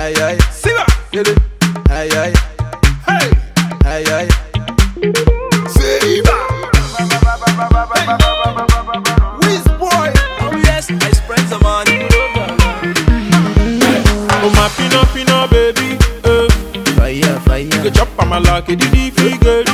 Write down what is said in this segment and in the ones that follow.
Aye aye. Siva. Get it. Aye aye. Hey. Aye aye. Siva. Whiz boy. Oh yes, I spread the money. Oh my pino pino baby. Uh. Fire fire. You chop on my luck, it did figure. Uh.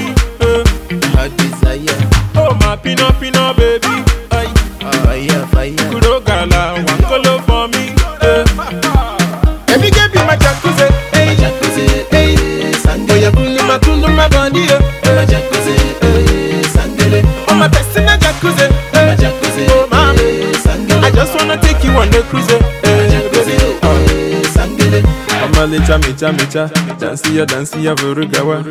Mama licha micha micha Dansi ya dansi ya vurugawa.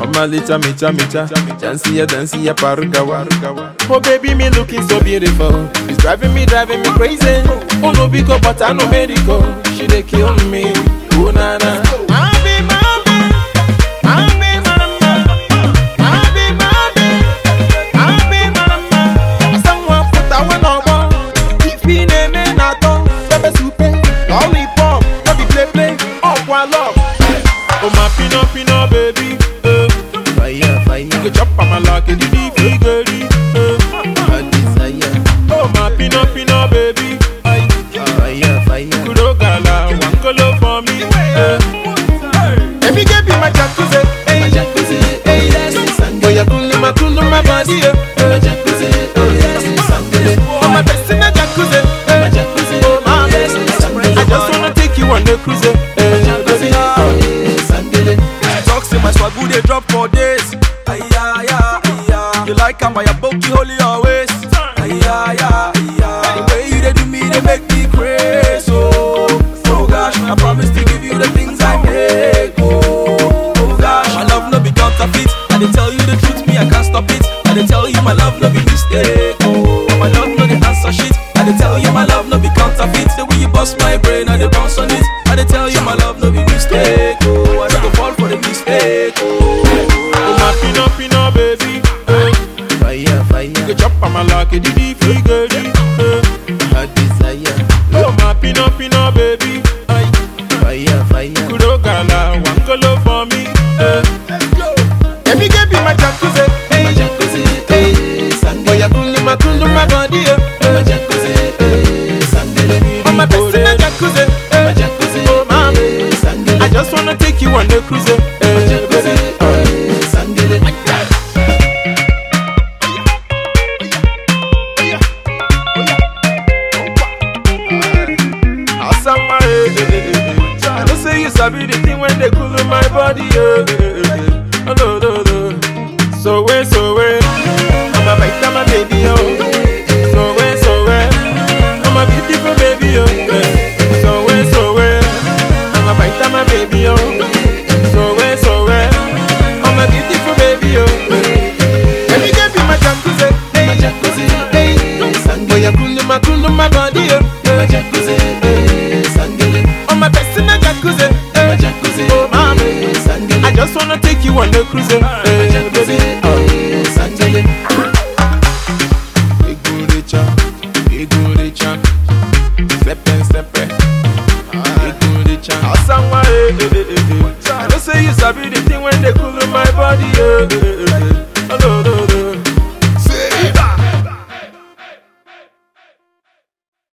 Oh, Mama licha micha micha Dansi ya dansi ya parugawa. Oh baby me looking so beautiful. It's driving me driving me crazy. Oh no biko but I no medical. She dey kill me. Oh na na chop on my luck and the figure uh. Hot desire. Oh my pino pino baby. Fire fire. Kuro gala One color for me. Let me give you my jacuzzi My hey. jacuzzi. Hey. Sangre. Oya kuluma kuluma body uh. My jacuzzi. Ya. You like how my aboki holy always. Aya ya ya. The way you they do me they make me crazy. Oh, oh gosh, I promise to give you the things I make. Oh, oh gosh, my love no be counterfeit. I dey tell you the truth, me I can't stop it. I dey tell you my love no be mistake. Oh, my love no dey answer shit. I dey tell you my love no be counterfeit. The way you bust my brain, I dey my luck and the figure you sabi the thing when they cool my body. Eh. Oh, no, no, no. So way, so way. Jacuzzi. Hey. Sepe sepe. Egurecha. Asanwa, eh, eh, eh. I know say you sabi the thing when they cool my body. Eh, eh.